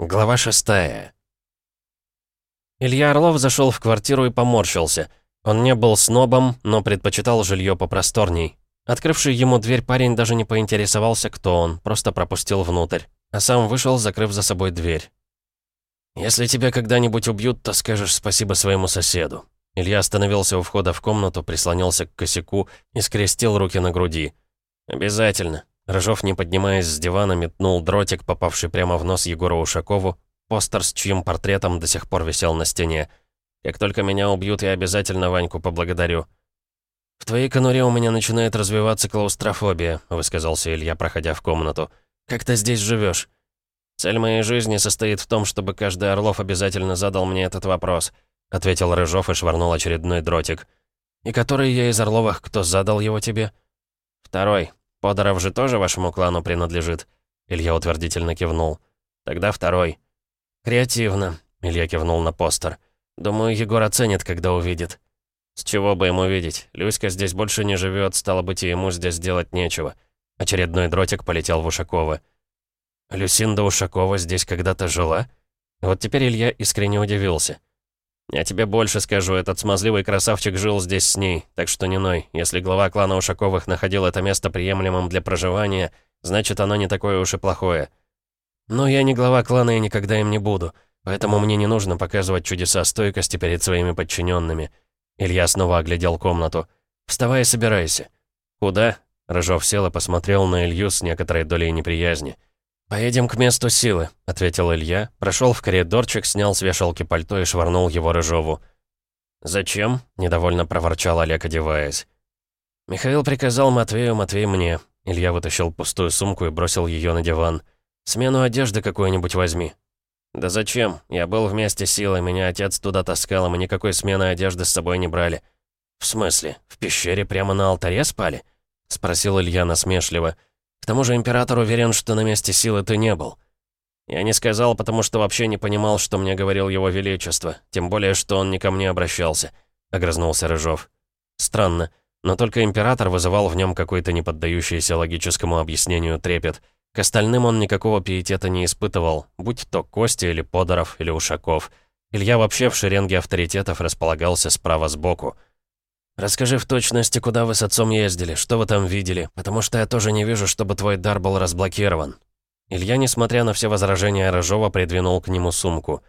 Глава шестая. Илья Орлов зашел в квартиру и поморщился. Он не был снобом, но предпочитал жилье попросторней. Открывший ему дверь парень даже не поинтересовался, кто он, просто пропустил внутрь. А сам вышел, закрыв за собой дверь. «Если тебя когда-нибудь убьют, то скажешь спасибо своему соседу». Илья остановился у входа в комнату, прислонился к косяку и скрестил руки на груди. «Обязательно. Рыжов, не поднимаясь с дивана, метнул дротик, попавший прямо в нос Егору Ушакову, постер с чьим портретом до сих пор висел на стене. «Как только меня убьют, я обязательно Ваньку поблагодарю». «В твоей конуре у меня начинает развиваться клаустрофобия», — высказался Илья, проходя в комнату. «Как ты здесь живешь? «Цель моей жизни состоит в том, чтобы каждый Орлов обязательно задал мне этот вопрос», — ответил Рыжов и швырнул очередной дротик. «И который я из Орловых, кто задал его тебе?» «Второй», «Подоров же тоже вашему клану принадлежит?» Илья утвердительно кивнул. «Тогда второй». «Креативно», — Илья кивнул на постер. «Думаю, Егор оценит, когда увидит». «С чего бы ему видеть? Люська здесь больше не живет, стало быть, и ему здесь делать нечего». Очередной дротик полетел в Ушакова. «Люсинда Ушакова здесь когда-то жила?» Вот теперь Илья искренне удивился. «Я тебе больше скажу, этот смазливый красавчик жил здесь с ней, так что не ной. Если глава клана Ушаковых находил это место приемлемым для проживания, значит, оно не такое уж и плохое. Но я не глава клана и никогда им не буду, поэтому мне не нужно показывать чудеса стойкости перед своими подчиненными. Илья снова оглядел комнату. «Вставай и собирайся». «Куда?» Рыжов сел и посмотрел на Илью с некоторой долей неприязни. «Поедем к месту силы», — ответил Илья, прошел в коридорчик, снял с вешалки пальто и швырнул его Рыжову. «Зачем?» — недовольно проворчал Олег, одеваясь. «Михаил приказал Матвею, Матвей мне». Илья вытащил пустую сумку и бросил ее на диван. «Смену одежды какую-нибудь возьми». «Да зачем? Я был вместе с силой, меня отец туда таскал, и мы никакой смены одежды с собой не брали». «В смысле? В пещере прямо на алтаре спали?» — спросил Илья насмешливо. К тому же император уверен, что на месте силы ты не был. Я не сказал, потому что вообще не понимал, что мне говорил его величество, тем более, что он не ко мне обращался», — огрызнулся Рыжов. «Странно, но только император вызывал в нем какой-то неподдающийся логическому объяснению трепет. К остальным он никакого пиетета не испытывал, будь то Кости или Подоров или Ушаков. Илья вообще в шеренге авторитетов располагался справа сбоку. «Расскажи в точности, куда вы с отцом ездили, что вы там видели, потому что я тоже не вижу, чтобы твой дар был разблокирован». Илья, несмотря на все возражения Рыжова, придвинул к нему сумку.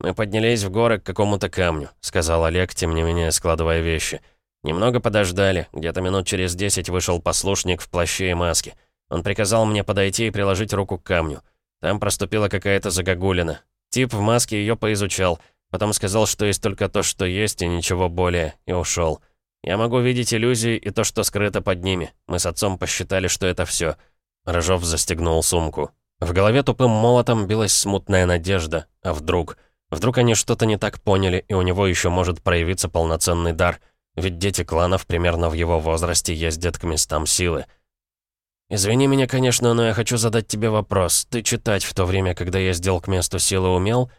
«Мы поднялись в горы к какому-то камню», — сказал Олег, тем не менее складывая вещи. «Немного подождали, где-то минут через десять вышел послушник в плаще и маске. Он приказал мне подойти и приложить руку к камню. Там проступила какая-то загогулина. Тип в маске ее поизучал, потом сказал, что есть только то, что есть, и ничего более, и ушел. Я могу видеть иллюзии и то, что скрыто под ними. Мы с отцом посчитали, что это все. Рожов застегнул сумку. В голове тупым молотом билась смутная надежда. А вдруг? Вдруг они что-то не так поняли, и у него еще может проявиться полноценный дар. Ведь дети кланов примерно в его возрасте ездят к местам силы. «Извини меня, конечно, но я хочу задать тебе вопрос. Ты читать в то время, когда ездил к месту силы, умел?»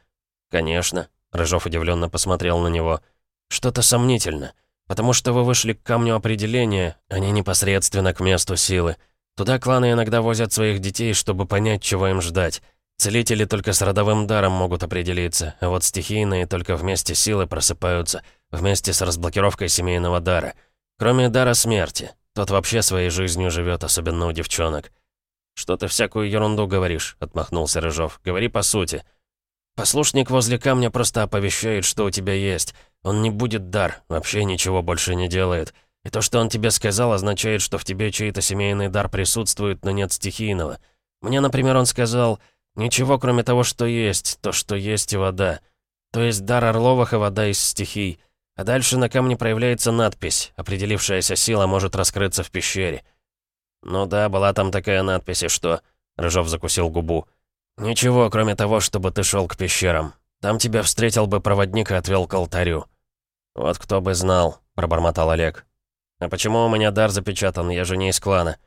«Конечно», — Рыжов удивленно посмотрел на него. «Что-то сомнительно. Потому что вы вышли к камню определения, а не непосредственно к месту силы. Туда кланы иногда возят своих детей, чтобы понять, чего им ждать. Целители только с родовым даром могут определиться, а вот стихийные только вместе силы просыпаются, вместе с разблокировкой семейного дара. Кроме дара смерти. Тот вообще своей жизнью живет, особенно у девчонок. «Что ты всякую ерунду говоришь?» — отмахнулся Рыжов. «Говори по сути». «Послушник возле камня просто оповещает, что у тебя есть». Он не будет дар, вообще ничего больше не делает. И то, что он тебе сказал, означает, что в тебе чей-то семейный дар присутствует, но нет стихийного. Мне, например, он сказал, ничего кроме того, что есть, то, что есть и вода. То есть дар Орловых и вода из стихий. А дальше на камне проявляется надпись. Определившаяся сила может раскрыться в пещере. «Ну да, была там такая надпись, и что?» Рыжов закусил губу. «Ничего, кроме того, чтобы ты шел к пещерам. Там тебя встретил бы проводник и отвел к алтарю». «Вот кто бы знал», — пробормотал Олег. «А почему у меня дар запечатан? Я же не из клана».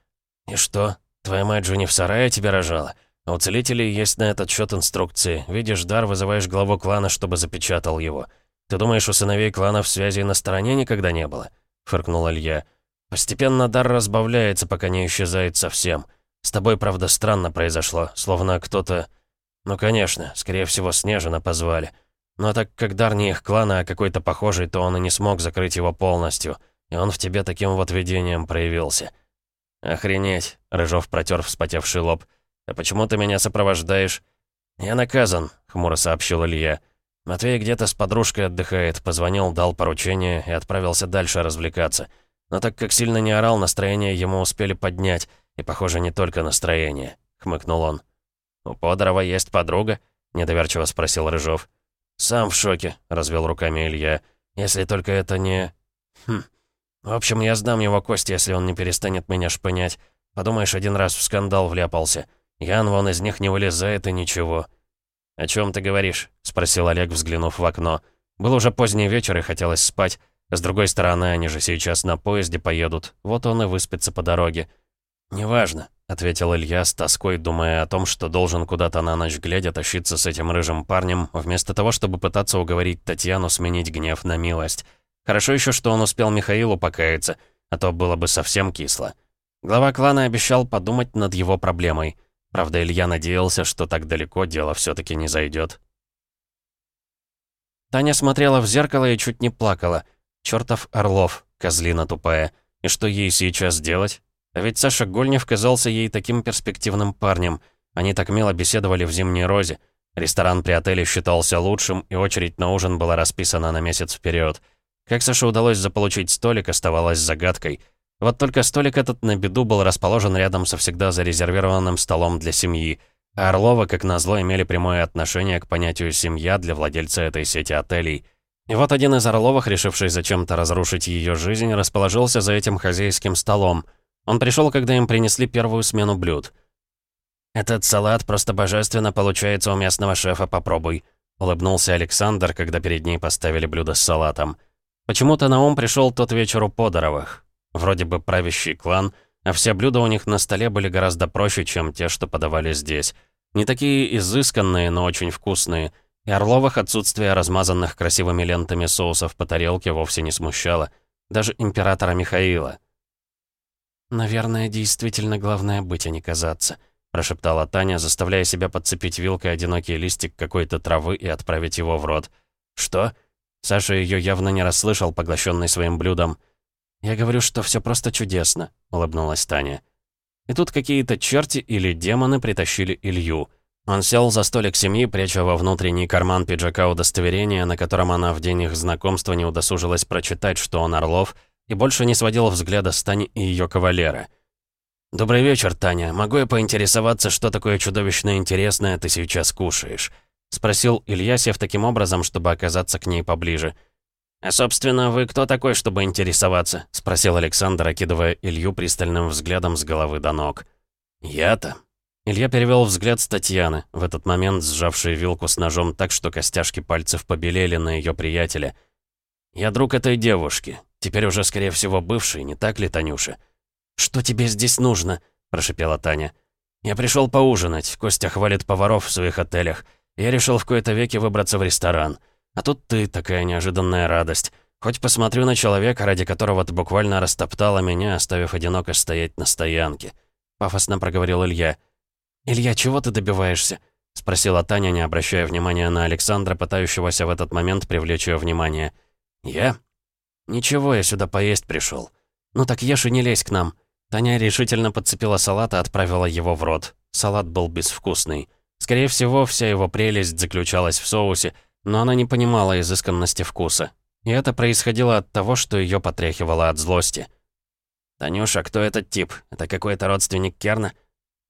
«И что? Твоя мать же не в сарае тебя рожала? А у целителей есть на этот счет инструкции. Видишь дар, вызываешь главу клана, чтобы запечатал его. Ты думаешь, у сыновей кланов связи на стороне никогда не было?» — фыркнул Илья. «Постепенно дар разбавляется, пока не исчезает совсем. С тобой, правда, странно произошло, словно кто-то...» «Ну, конечно, скорее всего, Снежина позвали. Но так как дар не их клана, а какой-то похожий, то он и не смог закрыть его полностью. И он в тебе таким вот видением проявился». «Охренеть!» — Рыжов протер вспотевший лоб. «А почему ты меня сопровождаешь?» «Я наказан», — хмуро сообщил Илья. Матвей где-то с подружкой отдыхает, позвонил, дал поручение и отправился дальше развлекаться. Но так как сильно не орал, настроение ему успели поднять, и, похоже, не только настроение, — хмыкнул он. «У Подорова есть подруга?» — недоверчиво спросил Рыжов. «Сам в шоке», — развел руками Илья. «Если только это не...» «Хм. В общем, я сдам его кости, если он не перестанет меня шпынять. Подумаешь, один раз в скандал вляпался. Ян вон из них не вылезает и ничего». «О чем ты говоришь?» — спросил Олег, взглянув в окно. Был уже поздний вечер и хотелось спать. С другой стороны, они же сейчас на поезде поедут. Вот он и выспится по дороге. «Неважно», — ответил Илья с тоской, думая о том, что должен куда-то на ночь глядя тащиться с этим рыжим парнем, вместо того, чтобы пытаться уговорить Татьяну сменить гнев на милость. Хорошо еще, что он успел Михаилу покаяться, а то было бы совсем кисло. Глава клана обещал подумать над его проблемой. Правда, Илья надеялся, что так далеко дело все таки не зайдет. Таня смотрела в зеркало и чуть не плакала. Чертов Орлов, козлина тупая. И что ей сейчас делать? А ведь Саша Гольнев казался ей таким перспективным парнем. Они так мило беседовали в «Зимней розе». Ресторан при отеле считался лучшим, и очередь на ужин была расписана на месяц вперед. Как Саше удалось заполучить столик, оставалось загадкой. Вот только столик этот на беду был расположен рядом со всегда зарезервированным столом для семьи, а Орлова, как назло, имели прямое отношение к понятию «семья» для владельца этой сети отелей. И вот один из Орловых, решивший зачем-то разрушить ее жизнь, расположился за этим хозяйским столом. Он пришел, когда им принесли первую смену блюд. «Этот салат просто божественно получается у местного шефа, попробуй», — улыбнулся Александр, когда перед ней поставили блюдо с салатом. Почему-то на ум пришел тот вечер у Подоровых. Вроде бы правящий клан, а все блюда у них на столе были гораздо проще, чем те, что подавали здесь. Не такие изысканные, но очень вкусные. И Орловых отсутствие размазанных красивыми лентами соусов по тарелке вовсе не смущало. Даже императора Михаила. «Наверное, действительно главное быть, а не казаться», прошептала Таня, заставляя себя подцепить вилкой одинокий листик какой-то травы и отправить его в рот. «Что?» Саша ее явно не расслышал, поглощенный своим блюдом. «Я говорю, что все просто чудесно», — улыбнулась Таня. И тут какие-то черти или демоны притащили Илью. Он сел за столик семьи, пряча во внутренний карман пиджака удостоверение, на котором она в день их знакомства не удосужилась прочитать, что он Орлов, и больше не сводил взгляда с Тани и ее кавалера. «Добрый вечер, Таня. Могу я поинтересоваться, что такое чудовищно интересное ты сейчас кушаешь?» — спросил Илья, сев таким образом, чтобы оказаться к ней поближе. «А, собственно, вы кто такой, чтобы интересоваться?» — спросил Александр, окидывая Илью пристальным взглядом с головы до ног. «Я-то?» Илья перевел взгляд с Татьяны, в этот момент сжавшей вилку с ножом так, что костяшки пальцев побелели на ее приятеля. «Я друг этой девушки. Теперь уже, скорее всего, бывший, не так ли, Танюша?» «Что тебе здесь нужно?» — прошипела Таня. «Я пришел поужинать. Костя хвалит поваров в своих отелях. Я решил в кои-то веки выбраться в ресторан. А тут ты, такая неожиданная радость. Хоть посмотрю на человека, ради которого ты буквально растоптала меня, оставив одиноко стоять на стоянке. Пафосно проговорил Илья. «Илья, чего ты добиваешься?» — спросила Таня, не обращая внимания на Александра, пытающегося в этот момент привлечь ее внимание. «Я? Ничего, я сюда поесть пришел. Ну так ешь и не лезь к нам». Таня решительно подцепила салат и отправила его в рот. Салат был безвкусный. Скорее всего, вся его прелесть заключалась в соусе, но она не понимала изысканности вкуса. И это происходило от того, что ее потряхивало от злости. «Танюша, кто этот тип? Это какой-то родственник Керна?»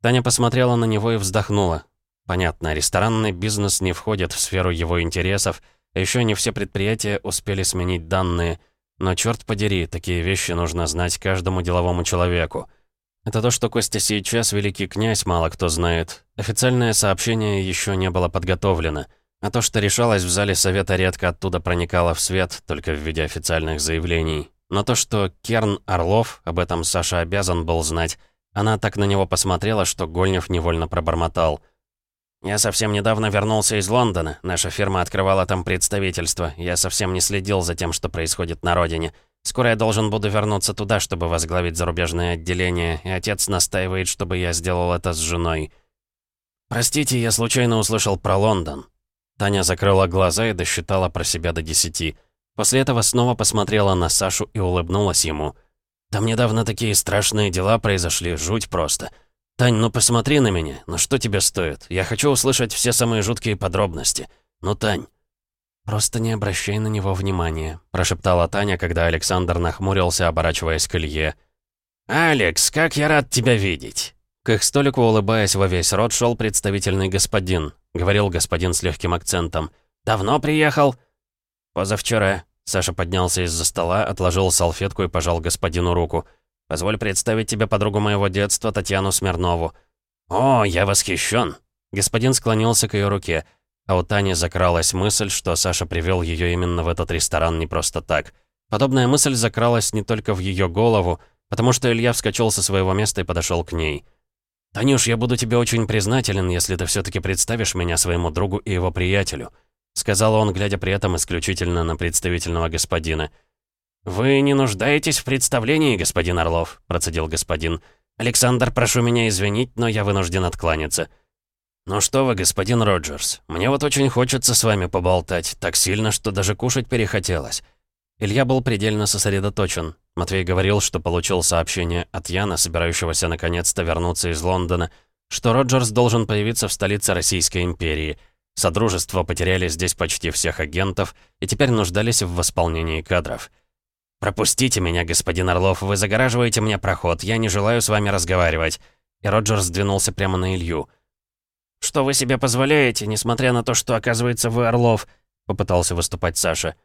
Таня посмотрела на него и вздохнула. Понятно, ресторанный бизнес не входит в сферу его интересов, а еще не все предприятия успели сменить данные. Но черт подери, такие вещи нужно знать каждому деловому человеку. Это то, что Костя сейчас великий князь, мало кто знает. Официальное сообщение еще не было подготовлено. А то, что решалось в зале совета, редко оттуда проникало в свет, только в виде официальных заявлений. Но то, что Керн Орлов, об этом Саша обязан был знать, она так на него посмотрела, что Гольнев невольно пробормотал. «Я совсем недавно вернулся из Лондона. Наша фирма открывала там представительство. Я совсем не следил за тем, что происходит на родине. Скоро я должен буду вернуться туда, чтобы возглавить зарубежное отделение, и отец настаивает, чтобы я сделал это с женой». «Простите, я случайно услышал про Лондон». Таня закрыла глаза и досчитала про себя до десяти. После этого снова посмотрела на Сашу и улыбнулась ему. «Там недавно такие страшные дела произошли, жуть просто. Тань, ну посмотри на меня, ну что тебе стоит? Я хочу услышать все самые жуткие подробности. Ну, Тань». «Просто не обращай на него внимания», — прошептала Таня, когда Александр нахмурился, оборачиваясь к Илье. «Алекс, как я рад тебя видеть!» К их столику, улыбаясь во весь рот, шел представительный господин. Говорил господин с легким акцентом. «Давно приехал?» «Позавчера». Саша поднялся из-за стола, отложил салфетку и пожал господину руку. «Позволь представить тебе подругу моего детства, Татьяну Смирнову». «О, я восхищен!» Господин склонился к ее руке. А у Тани закралась мысль, что Саша привел ее именно в этот ресторан не просто так. Подобная мысль закралась не только в ее голову, потому что Илья вскочил со своего места и подошел к ней. «Танюш, я буду тебе очень признателен, если ты все таки представишь меня своему другу и его приятелю», сказал он, глядя при этом исключительно на представительного господина. «Вы не нуждаетесь в представлении, господин Орлов», процедил господин. «Александр, прошу меня извинить, но я вынужден откланяться». «Ну что вы, господин Роджерс, мне вот очень хочется с вами поболтать, так сильно, что даже кушать перехотелось». Илья был предельно сосредоточен. Матвей говорил, что получил сообщение от Яна, собирающегося наконец-то вернуться из Лондона, что Роджерс должен появиться в столице Российской империи. Содружество потеряли здесь почти всех агентов и теперь нуждались в восполнении кадров. «Пропустите меня, господин Орлов, вы загораживаете мне проход, я не желаю с вами разговаривать». И Роджерс двинулся прямо на Илью. «Что вы себе позволяете, несмотря на то, что, оказывается, вы Орлов?» — попытался выступать Саша.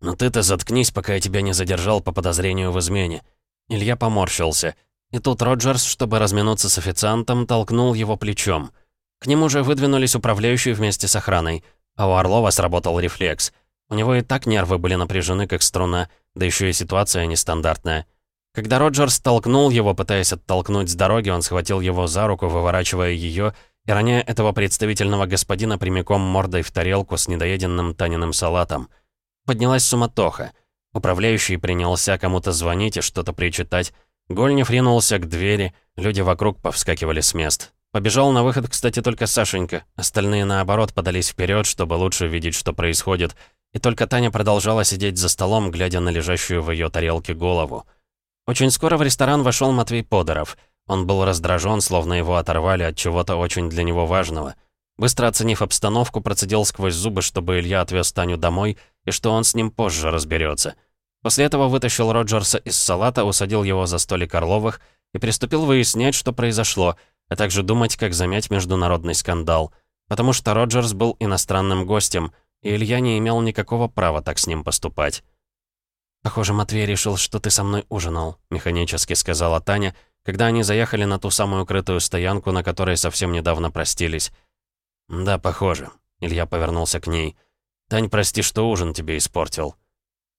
«Ну ты-то заткнись, пока я тебя не задержал по подозрению в измене». Илья поморщился. И тут Роджерс, чтобы разминуться с официантом, толкнул его плечом. К нему же выдвинулись управляющие вместе с охраной. А у Орлова сработал рефлекс. У него и так нервы были напряжены, как струна, да еще и ситуация нестандартная. Когда Роджерс толкнул его, пытаясь оттолкнуть с дороги, он схватил его за руку, выворачивая ее, и роняя этого представительного господина прямиком мордой в тарелку с недоеденным Таниным салатом. Поднялась суматоха. Управляющий принялся кому-то звонить и что-то причитать. Гольнев ринулся к двери, люди вокруг повскакивали с мест. Побежал на выход, кстати, только Сашенька. Остальные, наоборот, подались вперед, чтобы лучше видеть, что происходит. И только Таня продолжала сидеть за столом, глядя на лежащую в ее тарелке голову. Очень скоро в ресторан вошел Матвей Подоров. Он был раздражен, словно его оторвали от чего-то очень для него важного. Быстро оценив обстановку, процедил сквозь зубы, чтобы Илья отвез Таню домой, и что он с ним позже разберется. После этого вытащил Роджерса из салата, усадил его за столик Орловых и приступил выяснять, что произошло, а также думать, как замять международный скандал. Потому что Роджерс был иностранным гостем, и Илья не имел никакого права так с ним поступать. «Похоже, Матвей решил, что ты со мной ужинал», — механически сказала Таня, когда они заехали на ту самую крытую стоянку, на которой совсем недавно простились. «Да, похоже». Илья повернулся к ней. «Тань, прости, что ужин тебе испортил».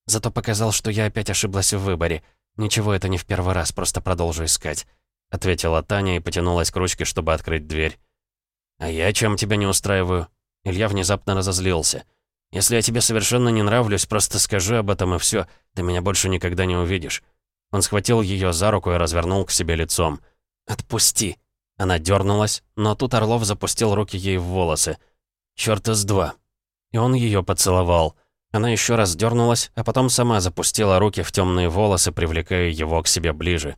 Зато показал, что я опять ошиблась в выборе. Ничего, это не в первый раз, просто продолжу искать. Ответила Таня и потянулась к ручке, чтобы открыть дверь. «А я чем тебя не устраиваю?» Илья внезапно разозлился. «Если я тебе совершенно не нравлюсь, просто скажи об этом и все. Ты меня больше никогда не увидишь». Он схватил ее за руку и развернул к себе лицом. «Отпусти!» Она дернулась, но тут Орлов запустил руки ей в волосы. «Чёрт из два!» И он ее поцеловал. Она еще раз дернулась, а потом сама запустила руки в темные волосы, привлекая его к себе ближе.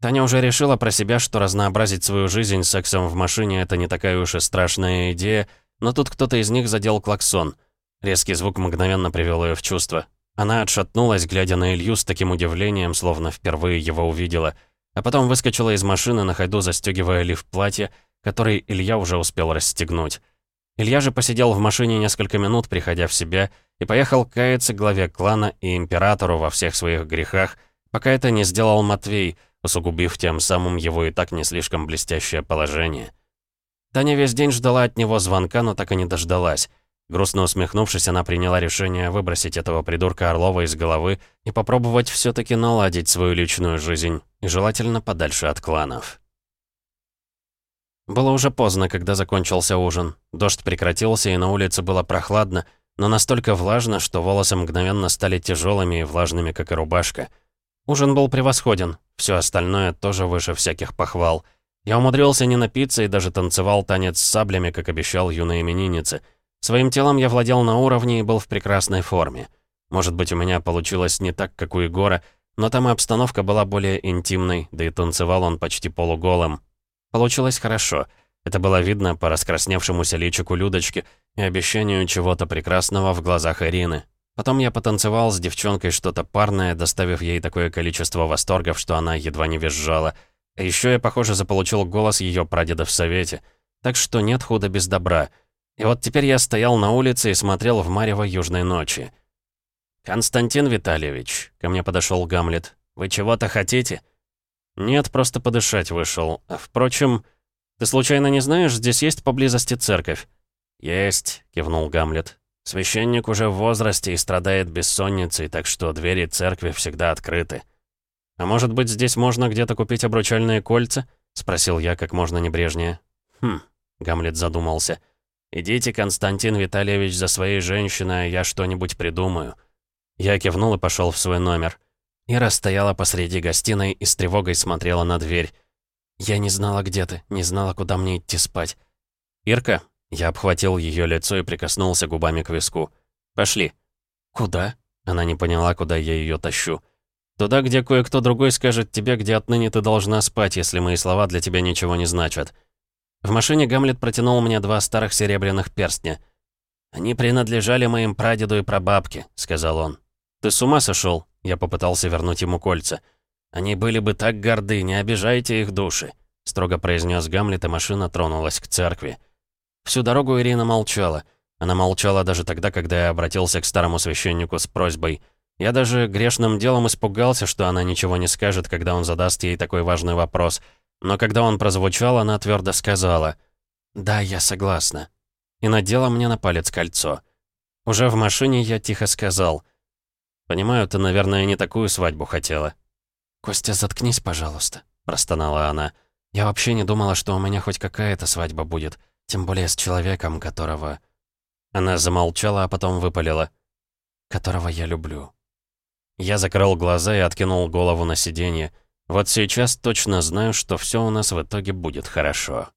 Таня уже решила про себя, что разнообразить свою жизнь сексом в машине — это не такая уж и страшная идея, но тут кто-то из них задел клаксон. Резкий звук мгновенно привел ее в чувство. Она отшатнулась, глядя на Илью с таким удивлением, словно впервые его увидела — а потом выскочила из машины, на ходу застегивая лиф платья, который Илья уже успел расстегнуть. Илья же посидел в машине несколько минут, приходя в себя, и поехал каяться главе клана и императору во всех своих грехах, пока это не сделал Матвей, усугубив тем самым его и так не слишком блестящее положение. Таня весь день ждала от него звонка, но так и не дождалась. Грустно усмехнувшись, она приняла решение выбросить этого придурка Орлова из головы и попробовать все таки наладить свою личную жизнь, и желательно подальше от кланов. Было уже поздно, когда закончился ужин. Дождь прекратился, и на улице было прохладно, но настолько влажно, что волосы мгновенно стали тяжелыми и влажными, как и рубашка. Ужин был превосходен, все остальное тоже выше всяких похвал. Я умудрился не напиться и даже танцевал танец с саблями, как обещал юной имениннице. Своим телом я владел на уровне и был в прекрасной форме. Может быть, у меня получилось не так, как у Егора, но там и обстановка была более интимной, да и танцевал он почти полуголым. Получилось хорошо. Это было видно по раскрасневшемуся личику Людочки и обещанию чего-то прекрасного в глазах Ирины. Потом я потанцевал с девчонкой что-то парное, доставив ей такое количество восторгов, что она едва не визжала. А еще я, похоже, заполучил голос ее прадеда в совете. Так что нет худа без добра. И вот теперь я стоял на улице и смотрел в марево южной ночи. «Константин Витальевич», — ко мне подошел Гамлет, — «вы чего-то хотите?» «Нет, просто подышать вышел. А, впрочем, ты случайно не знаешь, здесь есть поблизости церковь?» «Есть», — кивнул Гамлет. «Священник уже в возрасте и страдает бессонницей, так что двери церкви всегда открыты». «А может быть, здесь можно где-то купить обручальные кольца?» — спросил я как можно небрежнее. «Хм», — Гамлет задумался. «Идите, Константин Витальевич, за своей женщиной, я что-нибудь придумаю». Я кивнул и пошел в свой номер. Ира стояла посреди гостиной и с тревогой смотрела на дверь. «Я не знала, где ты, не знала, куда мне идти спать». «Ирка?» Я обхватил ее лицо и прикоснулся губами к виску. «Пошли». «Куда?» Она не поняла, куда я ее тащу. «Туда, где кое-кто другой скажет тебе, где отныне ты должна спать, если мои слова для тебя ничего не значат». В машине Гамлет протянул мне два старых серебряных перстня. «Они принадлежали моим прадеду и прабабке», — сказал он. «Ты с ума сошел? Я попытался вернуть ему кольца. «Они были бы так горды, не обижайте их души», — строго произнес Гамлет, и машина тронулась к церкви. Всю дорогу Ирина молчала. Она молчала даже тогда, когда я обратился к старому священнику с просьбой. Я даже грешным делом испугался, что она ничего не скажет, когда он задаст ей такой важный вопрос. Но когда он прозвучал, она твердо сказала «Да, я согласна». И надела мне на палец кольцо. Уже в машине я тихо сказал «Понимаю, ты, наверное, не такую свадьбу хотела». «Костя, заткнись, пожалуйста», — простонала она. «Я вообще не думала, что у меня хоть какая-то свадьба будет, тем более с человеком, которого...» Она замолчала, а потом выпалила. «Которого я люблю». Я закрыл глаза и откинул голову на сиденье. Вот сейчас точно знаю, что все у нас в итоге будет хорошо.